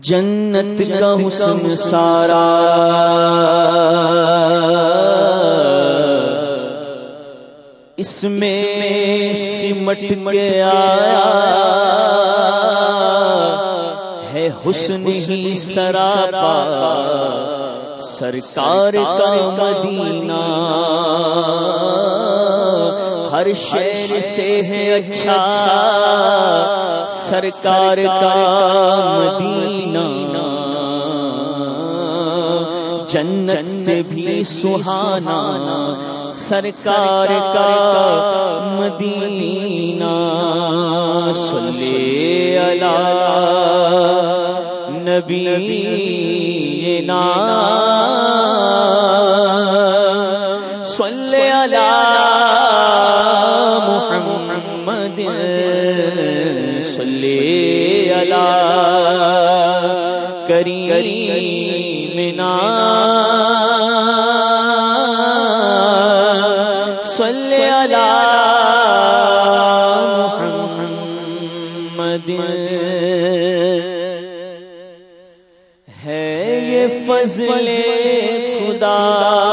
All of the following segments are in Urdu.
جنت کا حسن سارا۔ اس میں سمٹ آیا۔ ہے حسن ہی سراپا۔ سرکار کا مدینہ۔ ہر شہر سے ہے اچھا۔ سرکار کا مدینہ۔ جنت سے بھی سہانا۔ سرکار کا مدینہ۔ صلی اللہ نبی نا۔ صلی اللہ صلی اللہ کریم نا صلی اللہ محمد. ہے یہ فضل خدا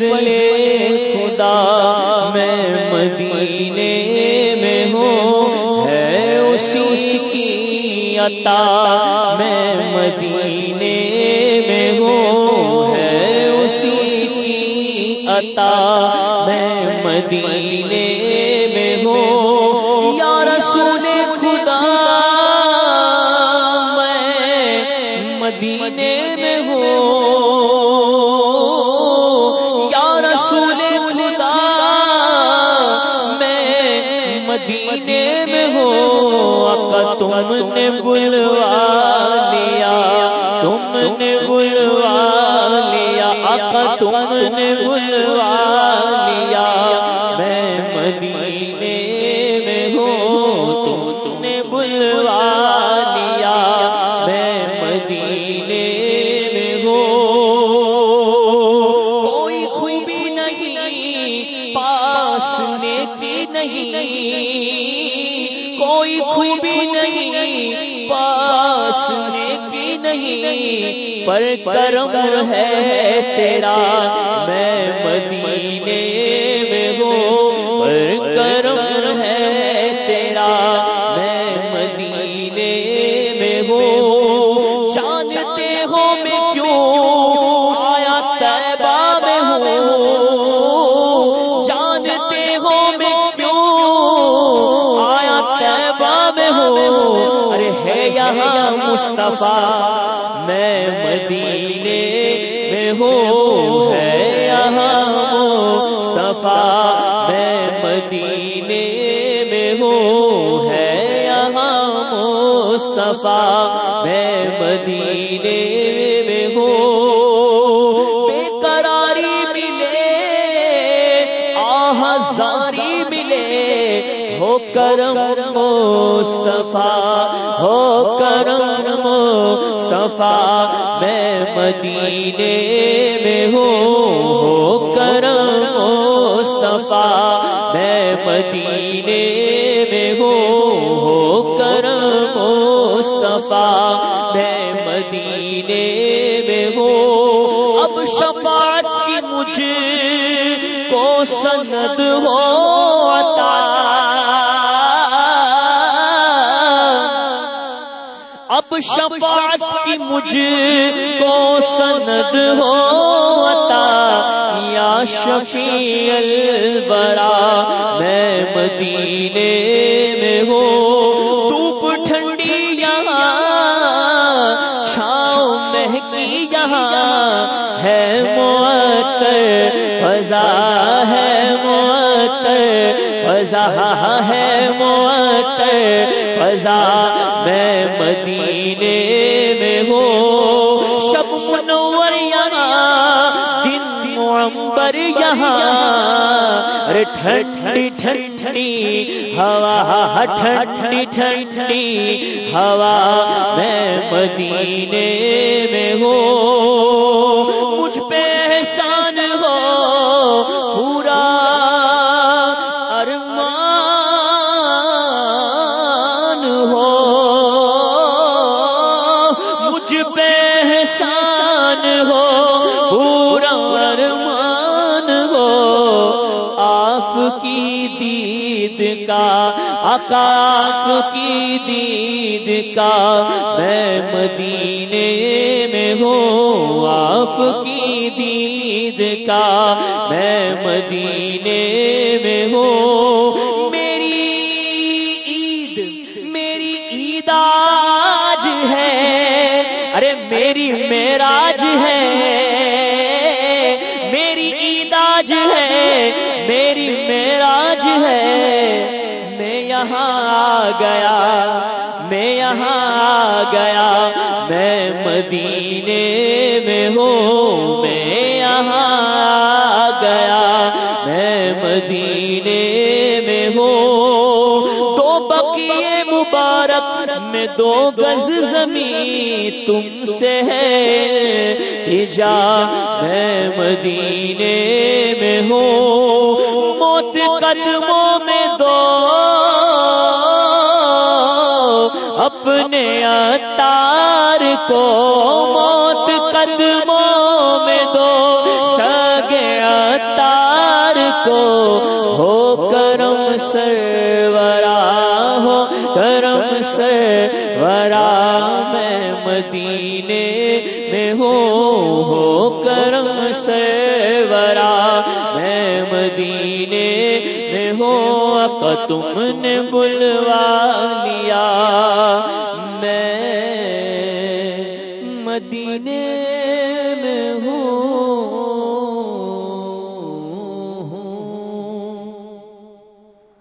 فضل خدا، میں مدینے میں ہوں، ہے اسی کی عطا، میں مدینے میں ہوں، ہے اسی کی عطا، میں مدینے آقا تم نے بلوا لیا۔ میں مدینے میں ہوں، تم نے بلوا لیا۔ میں مدینے نہیں پر کرم ہے تیرا میں مدینے یہاں مصطفیٰ، میں مدینے میں ہوں، ہے یہاں مصطفیٰ، میں مدینے میں ہوں، ہے یہاں مصطفیٰ، میں مدینے میں ہوں۔ بے قراری ملے آہزاری ملے ہو کرم مصطفیٰ، ہو کرم مصطفیٰ، میں مدینے میں ہوں، ہو کرم مصطفیٰ، میں مدینے میں ہوں، ہو کرم مصطفیٰ، میں مدینے میں ہوں۔ اب شفاعت کی مجھے کو سند ہو اب شفاعت کی مجھے کو سند ہو یا شفیع البرا میں مدینے میں ہو۔ دھوپ ٹھنڈی یہاں چھاؤں مہکی یہاں۔ ہے معطر فضا ہے معطر فضا ہے معطر فضا میں مدینے میں ہو۔ شب منور یہاں، دن معمبر یہاں۔ ٹھنڈی ٹھنڈی، ہوا ٹھنڈی ٹھنڈی، ہوا۔ میں مدینے میں ہو۔ مجھ پہ احسان کی دید کا آقا کی دید کا۔ میں مدینے میں ہوں، آپ کی دید کا۔ میں مدینے میں ہوں۔ میری عید میری عید آج ہے۔ ارے، میری میراج ہے۔ میری عید آج ہے۔ میری میراج ہے، میں یہاں آ گیا، میں یہاں آ گیا، میں مدینے میں ہوں، میں یہاں آ گیا، میں مدینے میں ہوں۔ دو بقیے مبارک میں دو گز زمین تم سے ہے۔ جا میں مدینے میں ہوں۔ قدموں میں دو۔ اپنے اتار کو موت قدموں میں دو۔ سگے اتار کو ہو کرم سرورا ہو کرم سرورا میں مدینے میں ہوں ہو کا تم نے بلوا لیا۔